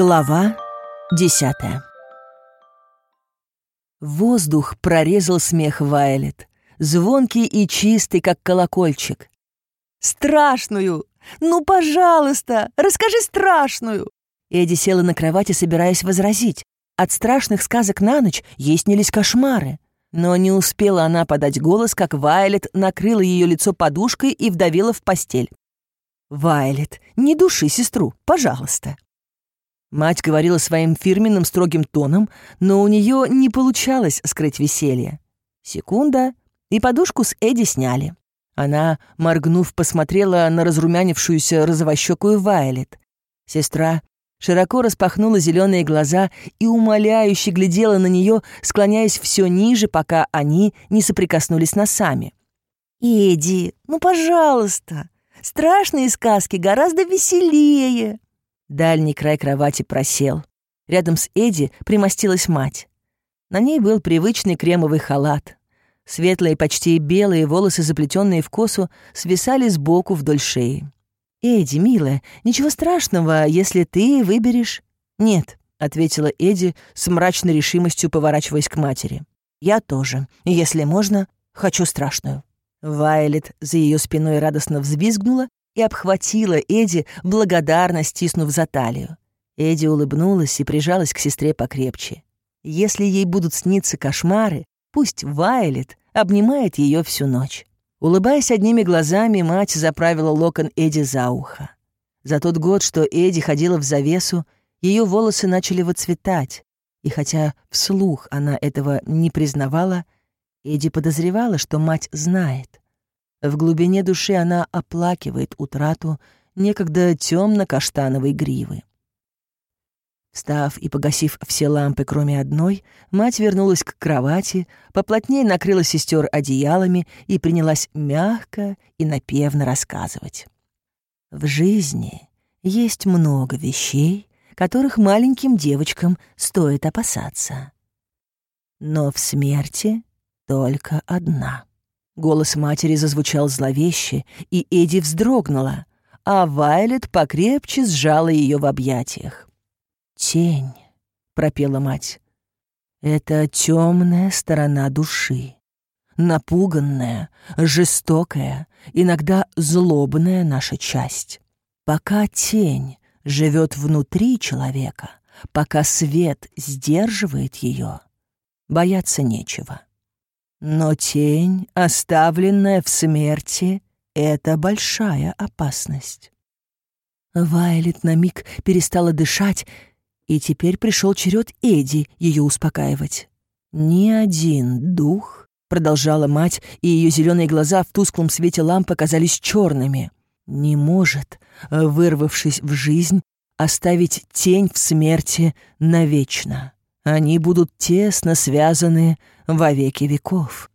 Глава десятая Воздух прорезал смех Вайлет, звонкий и чистый, как колокольчик. «Страшную! Ну, пожалуйста, расскажи страшную!» Эдди села на кровати, собираясь возразить. От страшных сказок на ночь ей снились кошмары. Но не успела она подать голос, как Вайлет накрыла ее лицо подушкой и вдавила в постель. «Вайлет, не души сестру, пожалуйста». Мать говорила своим фирменным строгим тоном, но у нее не получалось скрыть веселье. Секунда, и подушку с Эдди сняли. Она, моргнув, посмотрела на разрумянившуюся розовощекую Вайлет. Сестра широко распахнула зеленые глаза и умоляюще глядела на нее, склоняясь все ниже, пока они не соприкоснулись носами. «Эдди, ну, пожалуйста, страшные сказки гораздо веселее!» Дальний край кровати просел. Рядом с Эдди примостилась мать. На ней был привычный кремовый халат. Светлые, почти белые волосы, заплетенные в косу, свисали сбоку вдоль шеи. «Эдди, милая, ничего страшного, если ты выберешь...» «Нет», — ответила Эдди с мрачной решимостью, поворачиваясь к матери. «Я тоже. Если можно, хочу страшную». Вайлет за ее спиной радостно взвизгнула и обхватила Эдди, благодарно стиснув за талию. Эдди улыбнулась и прижалась к сестре покрепче. Если ей будут сниться кошмары, пусть Вайлет обнимает ее всю ночь. Улыбаясь одними глазами, мать заправила локон Эдди за ухо. За тот год, что Эдди ходила в завесу, ее волосы начали выцветать, и хотя вслух она этого не признавала, Эдди подозревала, что мать знает. В глубине души она оплакивает утрату некогда темно-каштановой гривы. Встав и погасив все лампы, кроме одной, мать вернулась к кровати, поплотнее накрыла сестер одеялами и принялась мягко и напевно рассказывать. В жизни есть много вещей, которых маленьким девочкам стоит опасаться. Но в смерти только одна — Голос матери зазвучал зловеще, и Эдди вздрогнула, а Вайлет покрепче сжала ее в объятиях. «Тень», — пропела мать, — «это темная сторона души, напуганная, жестокая, иногда злобная наша часть. Пока тень живет внутри человека, пока свет сдерживает ее, бояться нечего». Но тень, оставленная в смерти, — это большая опасность. Вайлет на миг перестала дышать, и теперь пришел черед Эдди ее успокаивать. «Ни один дух», — продолжала мать, и ее зеленые глаза в тусклом свете лампы казались черными, «не может, вырвавшись в жизнь, оставить тень в смерти навечно. Они будут тесно связаны во веки веков.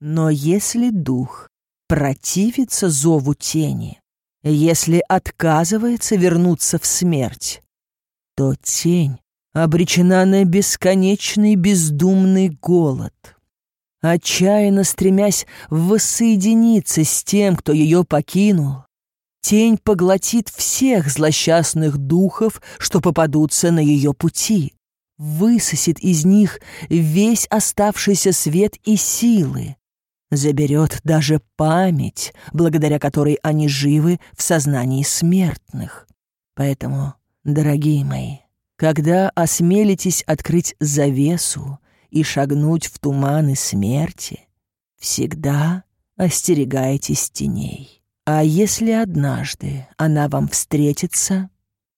Но если дух противится зову тени, если отказывается вернуться в смерть, то тень обречена на бесконечный бездумный голод. Отчаянно стремясь воссоединиться с тем, кто ее покинул, тень поглотит всех злосчастных духов, что попадутся на ее пути высосет из них весь оставшийся свет и силы, заберет даже память, благодаря которой они живы в сознании смертных. Поэтому, дорогие мои, когда осмелитесь открыть завесу и шагнуть в туманы смерти, всегда остерегайтесь теней. А если однажды она вам встретится,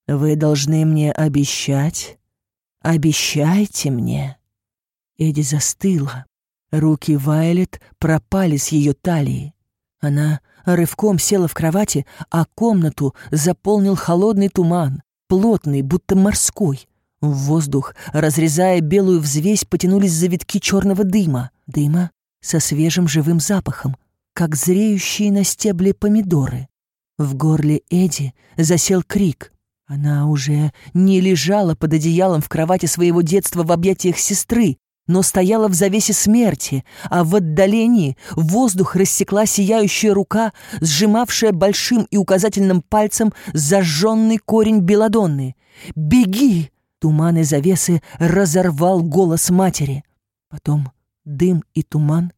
вы должны мне обещать, «Обещайте мне!» Эдди застыла. Руки Вайлет пропали с ее талии. Она рывком села в кровати, а комнату заполнил холодный туман, плотный, будто морской. В воздух, разрезая белую взвесь, потянулись завитки черного дыма. Дыма со свежим живым запахом, как зреющие на стебле помидоры. В горле Эдди засел крик. Она уже не лежала под одеялом в кровати своего детства в объятиях сестры. но стояла в завесе смерти, а в отдалении воздух рассекла сияющая рука, сжимавшая большим и указательным пальцем зажженный корень белодонны. «Беги!» Туман и завесы разорвал голос матери. Потом дым и туман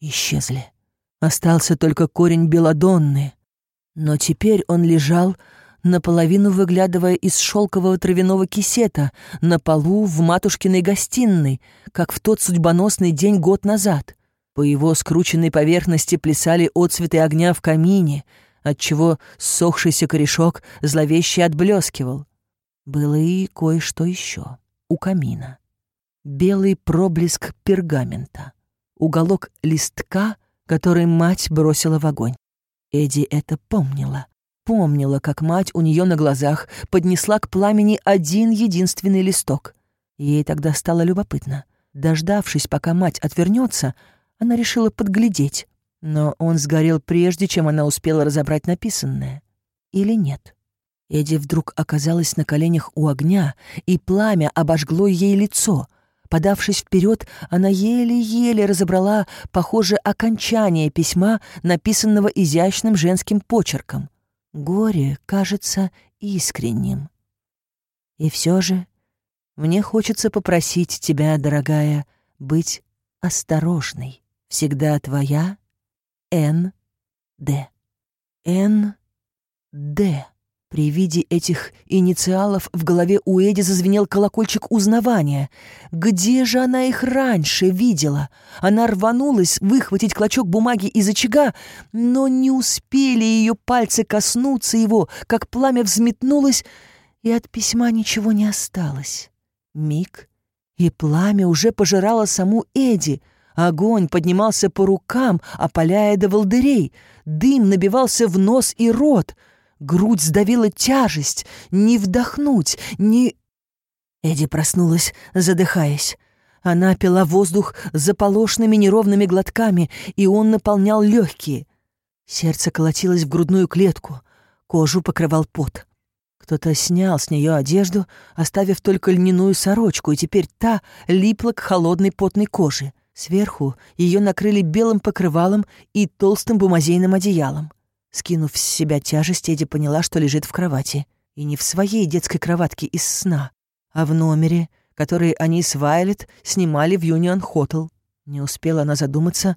исчезли. Остался только корень белодонны. Но теперь он лежал, наполовину выглядывая из шелкового травяного кисета на полу в матушкиной гостиной, как в тот судьбоносный день год назад. По его скрученной поверхности плясали отцветы огня в камине, отчего сохшийся корешок зловеще отблескивал. Было и кое-что еще у камина. Белый проблеск пергамента, уголок листка, который мать бросила в огонь. Эдди это помнила. Помнила, как мать у нее на глазах поднесла к пламени один единственный листок. Ей тогда стало любопытно. Дождавшись, пока мать отвернется, она решила подглядеть. Но он сгорел прежде, чем она успела разобрать написанное. Или нет? Эдди вдруг оказалась на коленях у огня, и пламя обожгло ей лицо. Подавшись вперед, она еле-еле разобрала, похоже, окончание письма, написанного изящным женским почерком. Горе кажется искренним. И все же мне хочется попросить тебя, дорогая, быть осторожной. Всегда твоя Н. Д. Н. Д. При виде этих инициалов в голове у Эди зазвенел колокольчик узнавания. Где же она их раньше видела? Она рванулась выхватить клочок бумаги из очага, но не успели ее пальцы коснуться его, как пламя взметнулось, и от письма ничего не осталось. Миг, и пламя уже пожирало саму Эди. Огонь поднимался по рукам, опаляя до волдырей. Дым набивался в нос и рот — Грудь сдавила тяжесть. Не вдохнуть, не... Эдди проснулась, задыхаясь. Она пила воздух заполошными неровными глотками, и он наполнял легкие. Сердце колотилось в грудную клетку, кожу покрывал пот. Кто-то снял с нее одежду, оставив только льняную сорочку, и теперь та липла к холодной потной коже. Сверху ее накрыли белым покрывалом и толстым бумазейным одеялом. Скинув с себя тяжесть, Эдди поняла, что лежит в кровати. И не в своей детской кроватке из сна, а в номере, который они с Вайлет снимали в Юнион Хотел. Не успела она задуматься,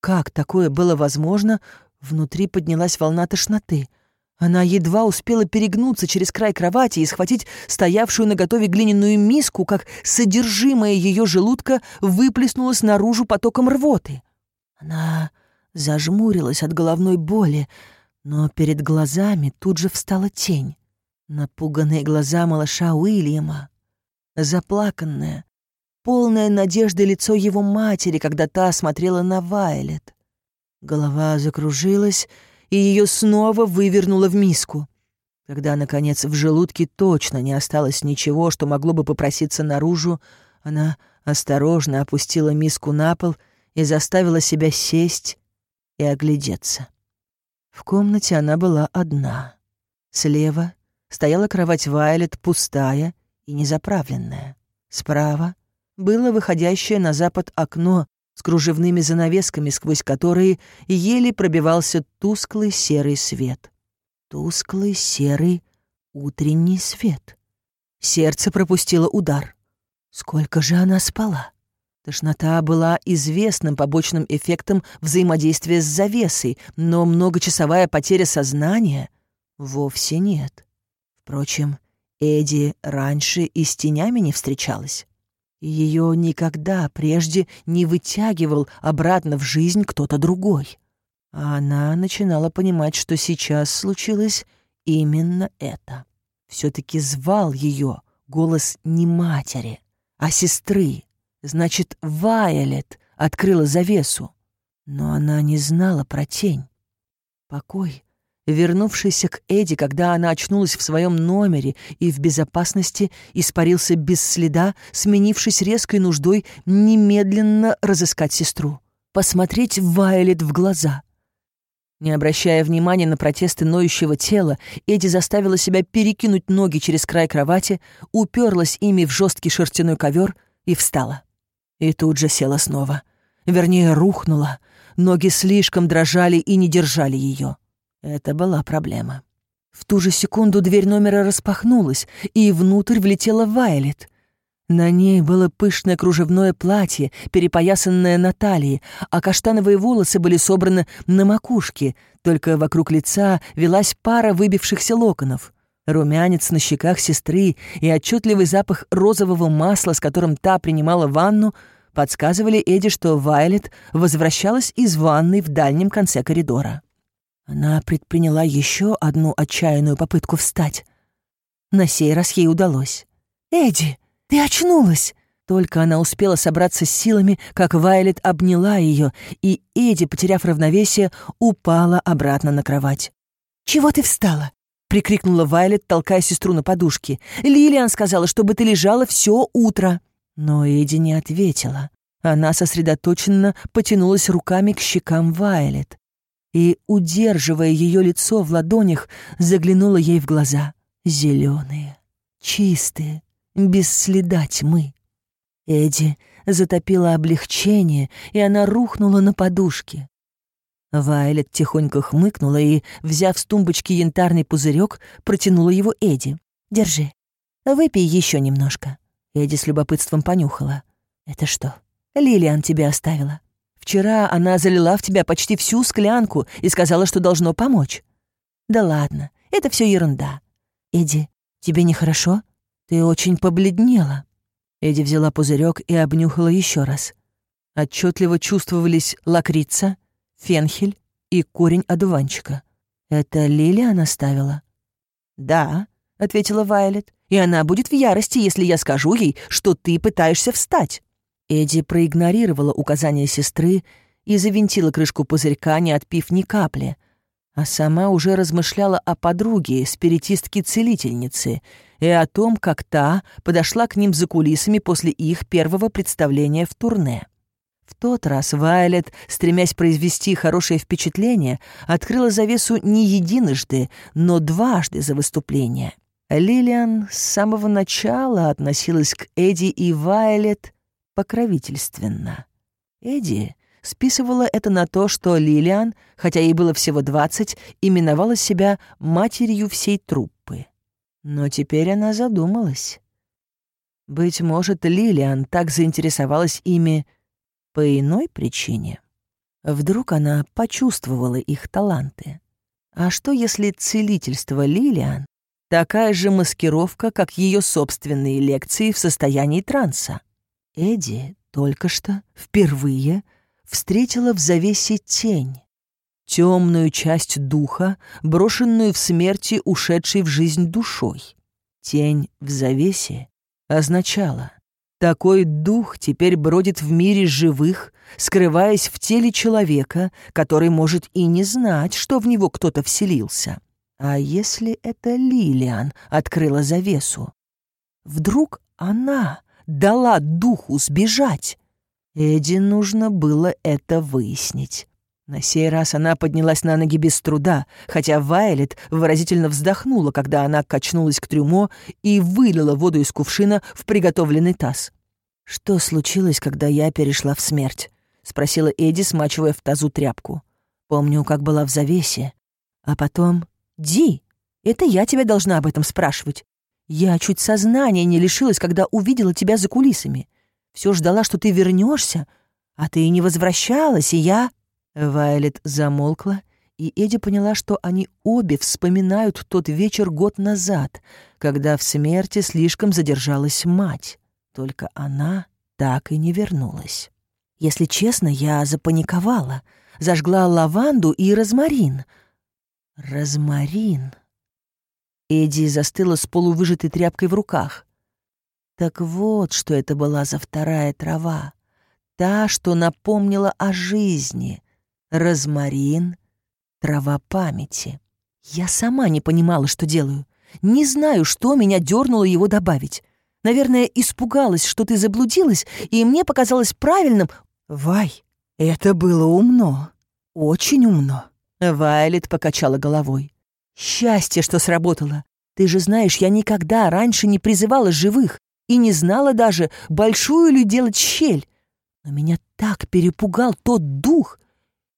как такое было возможно, внутри поднялась волна тошноты. Она едва успела перегнуться через край кровати и схватить стоявшую на готове глиняную миску, как содержимое ее желудка выплеснулось наружу потоком рвоты. Она зажмурилась от головной боли, но перед глазами тут же встала тень. Напуганные глаза малыша Уильяма, заплаканное, полное надежды лицо его матери, когда та смотрела на Вайлет. Голова закружилась, и ее снова вывернуло в миску. Когда, наконец, в желудке точно не осталось ничего, что могло бы попроситься наружу, она осторожно опустила миску на пол и заставила себя сесть и оглядеться. В комнате она была одна. Слева стояла кровать Вайлет, пустая и незаправленная. Справа было выходящее на запад окно с кружевными занавесками, сквозь которые еле пробивался тусклый серый свет. Тусклый серый утренний свет. Сердце пропустило удар. Сколько же она спала? Тошнота была известным побочным эффектом взаимодействия с завесой, но многочасовая потеря сознания вовсе нет. Впрочем, Эдди раньше и с тенями не встречалась. Ее никогда прежде не вытягивал обратно в жизнь кто-то другой. А она начинала понимать, что сейчас случилось именно это. Все-таки звал ее голос не матери, а сестры. Значит, Вайолет открыла завесу. Но она не знала про тень. Покой, вернувшийся к Эди, когда она очнулась в своем номере и в безопасности, испарился без следа, сменившись резкой нуждой немедленно разыскать сестру. Посмотреть Вайолет в глаза. Не обращая внимания на протесты ноющего тела, Эди заставила себя перекинуть ноги через край кровати, уперлась ими в жесткий шерстяной ковер и встала. И тут же села снова. Вернее, рухнула. Ноги слишком дрожали и не держали ее. Это была проблема. В ту же секунду дверь номера распахнулась, и внутрь влетела Вайлет. На ней было пышное кружевное платье, перепоясанное на талии, а каштановые волосы были собраны на макушке, только вокруг лица велась пара выбившихся локонов. Румянец на щеках сестры и отчетливый запах розового масла, с которым та принимала ванну, подсказывали Эдди, что Вайлет возвращалась из ванной в дальнем конце коридора. Она предприняла еще одну отчаянную попытку встать. На сей раз ей удалось. «Эдди, ты очнулась!» Только она успела собраться с силами, как Вайлет обняла ее, и Эдди, потеряв равновесие, упала обратно на кровать. «Чего ты встала? Прикрикнула Вайлет, толкая сестру на подушке. «Лилиан сказала, чтобы ты лежала все утро». Но Эдди не ответила. Она сосредоточенно потянулась руками к щекам Вайлет и, удерживая ее лицо в ладонях, заглянула ей в глаза. Зеленые, чистые, без следа тьмы. Эдди затопило облегчение, и она рухнула на подушке. Вайлет тихонько хмыкнула и, взяв с тумбочки янтарный пузырек, протянула его Эдди. «Держи. Выпей еще немножко». Эдди с любопытством понюхала. «Это что, Лилиан тебе оставила? Вчера она залила в тебя почти всю склянку и сказала, что должно помочь». «Да ладно, это все ерунда. Эдди, тебе нехорошо? Ты очень побледнела». Эдди взяла пузырек и обнюхала еще раз. Отчетливо чувствовались лакрица, фенхель и корень одуванчика. Это Лилия оставила? Да, ответила Вайлет. И она будет в ярости, если я скажу ей, что ты пытаешься встать. Эдди проигнорировала указания сестры и завинтила крышку пузырька, не отпив ни капли, а сама уже размышляла о подруге, спиритистке-целительнице, и о том, как та подошла к ним за кулисами после их первого представления в турне. В тот раз Вайлет, стремясь произвести хорошее впечатление, открыла завесу не единожды, но дважды за выступление. Лилиан с самого начала относилась к Эдди и Вайлет покровительственно. Эдди списывала это на то, что Лилиан, хотя ей было всего двадцать, именовала себя матерью всей труппы. Но теперь она задумалась. Быть может, Лилиан так заинтересовалась ими по иной причине. Вдруг она почувствовала их таланты. А что, если целительство Лилиан — такая же маскировка, как ее собственные лекции в состоянии транса? Эдди только что впервые встретила в завесе тень, темную часть духа, брошенную в смерти ушедшей в жизнь душой. Тень в завесе означала, такой дух теперь бродит в мире живых, скрываясь в теле человека, который может и не знать, что в него кто-то вселился. А если это Лилиан открыла завесу? Вдруг она дала духу сбежать? Эдди нужно было это выяснить. На сей раз она поднялась на ноги без труда, хотя Вайлет выразительно вздохнула, когда она качнулась к трюмо и вылила воду из кувшина в приготовленный таз. «Что случилось, когда я перешла в смерть?» — спросила Эдди, смачивая в тазу тряпку. «Помню, как была в завесе. А потом... Ди, это я тебя должна об этом спрашивать. Я чуть сознания не лишилась, когда увидела тебя за кулисами. Все ждала, что ты вернешься, а ты не возвращалась, и я...» Вайлет замолкла, и Эдди поняла, что они обе вспоминают тот вечер год назад, когда в смерти слишком задержалась мать. Только она так и не вернулась. Если честно, я запаниковала, зажгла лаванду и розмарин. Розмарин. Эдди застыла с полувыжатой тряпкой в руках. Так вот, что это была за вторая трава. Та, что напомнила о жизни — розмарин, трава памяти. Я сама не понимала, что делаю. Не знаю, что меня дернуло его добавить. Наверное, испугалась, что ты заблудилась, и мне показалось правильным... Вай, это было умно. Очень умно. Вайлет покачала головой. Счастье, что сработало. Ты же знаешь, я никогда раньше не призывала живых и не знала даже, большую ли делать щель. Но меня так перепугал тот дух.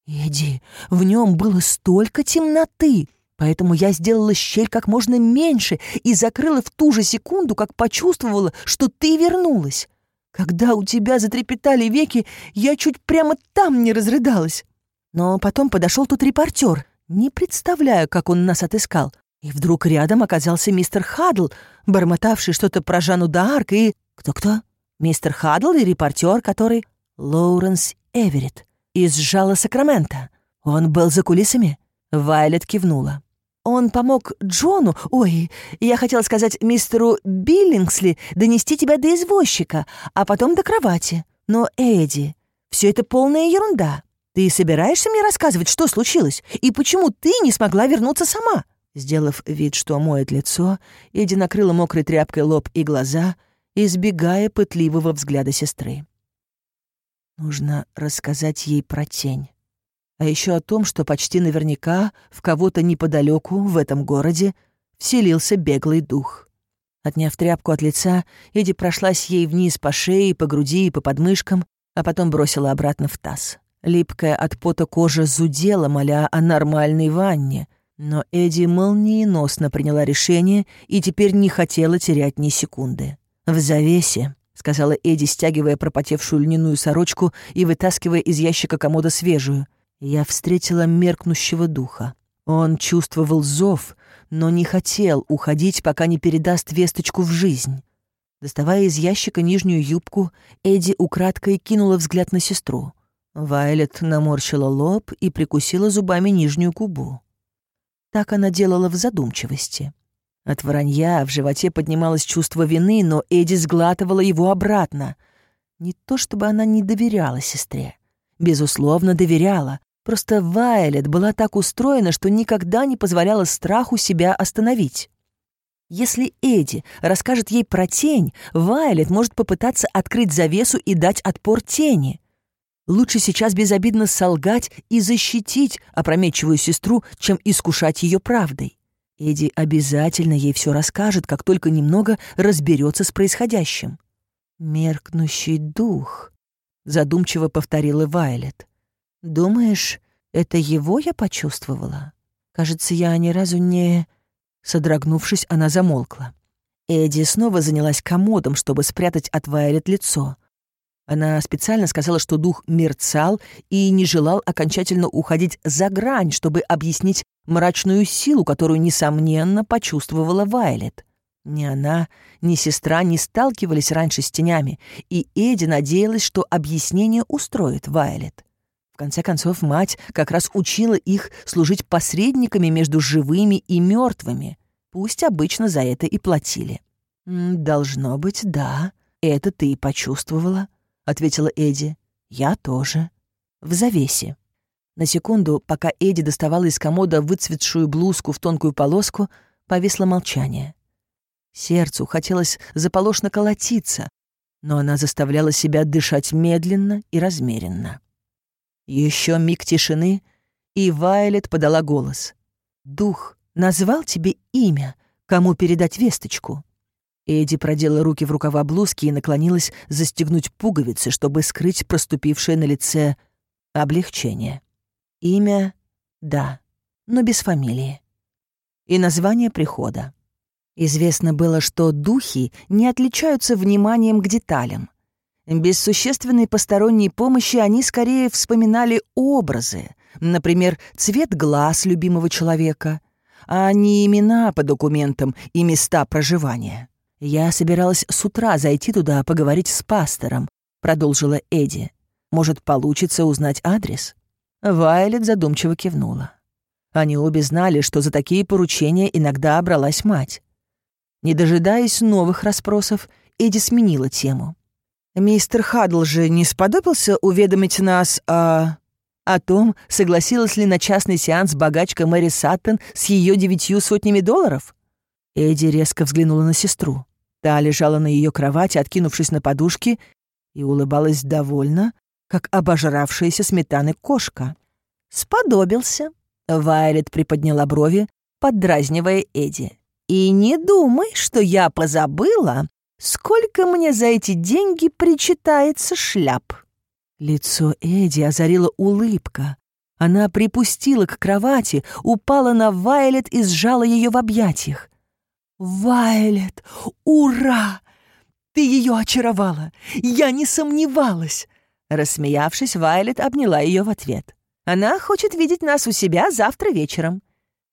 Эдди, в нем было столько темноты, поэтому я сделала щель как можно меньше и закрыла в ту же секунду, как почувствовала, что ты вернулась. Когда у тебя затрепетали веки, я чуть прямо там не разрыдалась. Но потом подошел тут репортер. Не представляю, как он нас отыскал. И вдруг рядом оказался мистер Хадл, бормотавший что-то про Жанну Д'Арк и... Кто-кто? Мистер Хадл и репортер, который... Лоуренс Эверетт из Жала Сакрамента. Он был за кулисами. Вайлет кивнула. Он помог Джону, ой, я хотела сказать мистеру Биллингсли, донести тебя до извозчика, а потом до кровати. Но, Эдди, все это полная ерунда. Ты собираешься мне рассказывать, что случилось, и почему ты не смогла вернуться сама?» Сделав вид, что моет лицо, Эдди накрыла мокрой тряпкой лоб и глаза, избегая пытливого взгляда сестры. Нужно рассказать ей про тень. А еще о том, что почти наверняка в кого-то неподалеку, в этом городе, вселился беглый дух. Отняв тряпку от лица, Эдди прошлась ей вниз по шее, по груди и по подмышкам, а потом бросила обратно в таз. Липкая от пота кожа зудела, моля о нормальной ванне, но Эдди молниеносно приняла решение и теперь не хотела терять ни секунды. В завесе, сказала Эдди, стягивая пропотевшую льняную сорочку и вытаскивая из ящика комода свежую. Я встретила меркнущего духа. Он чувствовал зов, но не хотел уходить, пока не передаст весточку в жизнь. Доставая из ящика нижнюю юбку, Эдди украдкой кинула взгляд на сестру. Вайлет наморщила лоб и прикусила зубами нижнюю губу. Так она делала в задумчивости. От вранья в животе поднималось чувство вины, но Эдди сглатывала его обратно. Не то чтобы она не доверяла сестре. Безусловно, доверяла. Просто Вайлет была так устроена, что никогда не позволяла страху себя остановить. Если Эдди расскажет ей про тень, Вайлет может попытаться открыть завесу и дать отпор тени. Лучше сейчас безобидно солгать и защитить опрометчивую сестру, чем искушать ее правдой. Эдди обязательно ей все расскажет, как только немного разберется с происходящим. «Меркнущий дух», — задумчиво повторила Вайлет. «Думаешь, это его я почувствовала? Кажется, я ни разу не...» Содрогнувшись, она замолкла. Эдди снова занялась комодом, чтобы спрятать от Вайлет лицо. Она специально сказала, что дух мерцал и не желал окончательно уходить за грань, чтобы объяснить мрачную силу, которую, несомненно, почувствовала Вайлет. Ни она, ни сестра не сталкивались раньше с тенями, и Эдди надеялась, что объяснение устроит Вайлет. В конце концов, мать как раз учила их служить посредниками между живыми и мертвыми. Пусть обычно за это и платили. «Должно быть, да, это ты и почувствовала», — ответила Эдди. «Я тоже. В завесе». На секунду, пока Эдди доставала из комода выцветшую блузку в тонкую полоску, повисло молчание. Сердцу хотелось заполошно колотиться, но она заставляла себя дышать медленно и размеренно. Еще миг тишины, и Вайлет подала голос. «Дух назвал тебе имя, кому передать весточку?» Эдди продела руки в рукава блузки и наклонилась застегнуть пуговицы, чтобы скрыть проступившее на лице облегчение. Имя — да, но без фамилии. И название прихода. Известно было, что духи не отличаются вниманием к деталям. Без существенной посторонней помощи они скорее вспоминали образы, например, цвет глаз любимого человека, а не имена по документам и места проживания. «Я собиралась с утра зайти туда поговорить с пастором», — продолжила Эдди. «Может, получится узнать адрес?» Вайлет задумчиво кивнула. Они обе знали, что за такие поручения иногда бралась мать. Не дожидаясь новых расспросов, Эдди сменила тему. «Мистер Хадл же не сподобился уведомить нас о...» о том, согласилась ли на частный сеанс богачка Мэри Саттон с ее девятью сотнями долларов? Эдди резко взглянула на сестру. Та лежала на ее кровати, откинувшись на подушки, и улыбалась довольно, как обожравшаяся сметаны кошка. «Сподобился», — Вайлет приподняла брови, поддразнивая Эдди. «И не думай, что я позабыла, сколько мне за эти деньги причитается шляп». Лицо Эдди озарила улыбка. Она припустила к кровати, упала на Вайлет и сжала ее в объятиях. «Вайлет! Ура! Ты ее очаровала! Я не сомневалась!» Рассмеявшись, Вайлет обняла ее в ответ. «Она хочет видеть нас у себя завтра вечером».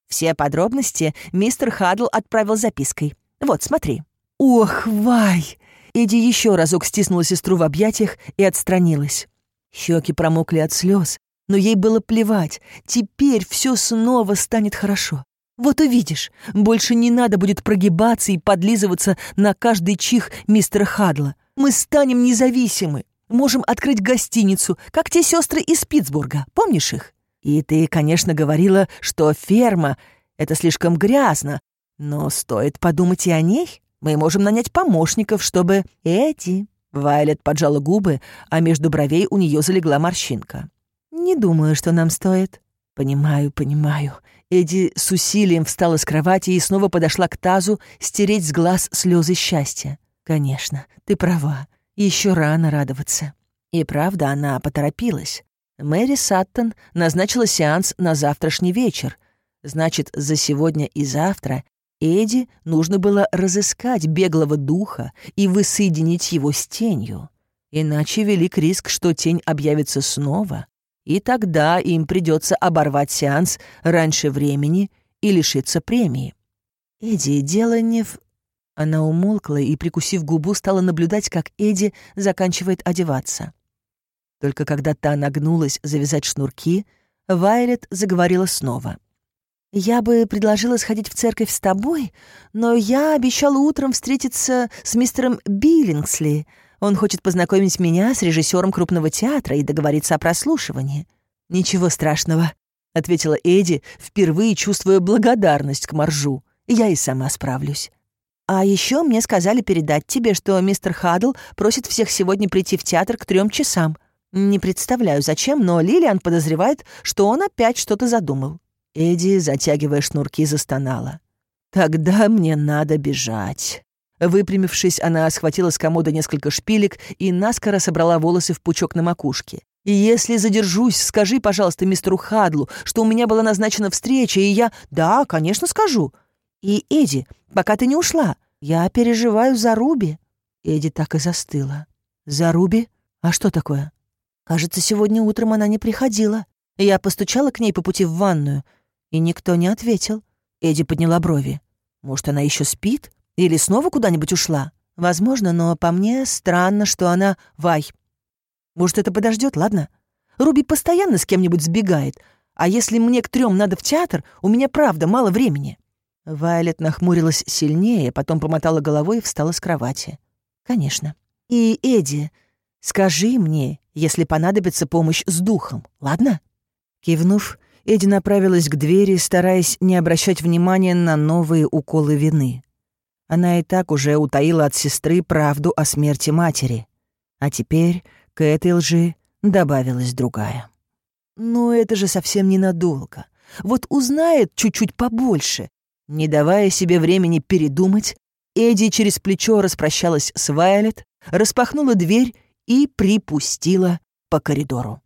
Все подробности мистер Хадл отправил запиской. «Вот, смотри». «Ох, Вай!» Эдди еще разок стиснула сестру в объятиях и отстранилась. Щеки промокли от слез, но ей было плевать. Теперь все снова станет хорошо. Вот увидишь, больше не надо будет прогибаться и подлизываться на каждый чих мистера Хадла. Мы станем независимы. Можем открыть гостиницу, как те сестры из Питтсбурга. Помнишь их? И ты, конечно, говорила, что ферма — это слишком грязно. Но стоит подумать и о ней. Мы можем нанять помощников, чтобы... Эти... Вайлет поджала губы, а между бровей у нее залегла морщинка. «Не думаю, что нам стоит». «Понимаю, понимаю». Эдди с усилием встала с кровати и снова подошла к тазу стереть с глаз слезы счастья. «Конечно, ты права. Еще рано радоваться». И правда, она поторопилась. Мэри Саттон назначила сеанс на завтрашний вечер. Значит, за сегодня и завтра Эдди нужно было разыскать беглого духа и воссоединить его с тенью. Иначе велик риск, что тень объявится снова, и тогда им придется оборвать сеанс раньше времени и лишиться премии. Эдди, дело не в... Она умолкла и, прикусив губу, стала наблюдать, как Эдди заканчивает одеваться. Только когда та нагнулась завязать шнурки, Вайлет заговорила снова. «Я бы предложила сходить в церковь с тобой, но я обещала утром встретиться с мистером Биллингсли. Он хочет познакомить меня с режиссером крупного театра и договориться о прослушивании». «Ничего страшного», — ответила Эдди, впервые чувствуя благодарность к Маржу. «Я и сама справлюсь». «А еще мне сказали передать тебе, что мистер Хадл просит всех сегодня прийти в театр к трем часам. Не представляю, зачем, но Лилиан подозревает, что он опять что-то задумал». Эдди, затягивая шнурки, застонала. «Тогда мне надо бежать». Выпрямившись, она схватила с комода несколько шпилек и наскоро собрала волосы в пучок на макушке. «Если задержусь, скажи, пожалуйста, мистеру Хадлу, что у меня была назначена встреча, и я...» «Да, конечно, скажу. И, Эдди, пока ты не ушла, я переживаю за Руби». Эдди так и застыла. «За Руби? А что такое?» «Кажется, сегодня утром она не приходила. Я постучала к ней по пути в ванную, и никто не ответил». Эдди подняла брови. «Может, она еще спит? Или снова куда-нибудь ушла? Возможно, но по мне странно, что она... Вай. Может, это подождет, ладно? Руби постоянно с кем-нибудь сбегает, а если мне к трем надо в театр, у меня правда мало времени». Вайлет нахмурилась сильнее, потом помотала головой и встала с кровати. «Конечно. И, Эдди, скажи мне, если понадобится помощь с духом, ладно?» Кивнув, Эдди направилась к двери, стараясь не обращать внимания на новые уколы вины. Она и так уже утаила от сестры правду о смерти матери. А теперь к этой лжи добавилась другая. «Ну, это же совсем ненадолго. Вот узнает чуть-чуть побольше, не давая себе времени передумать, Эдди через плечо распрощалась с Вайлет, распахнула дверь и припустила по коридору.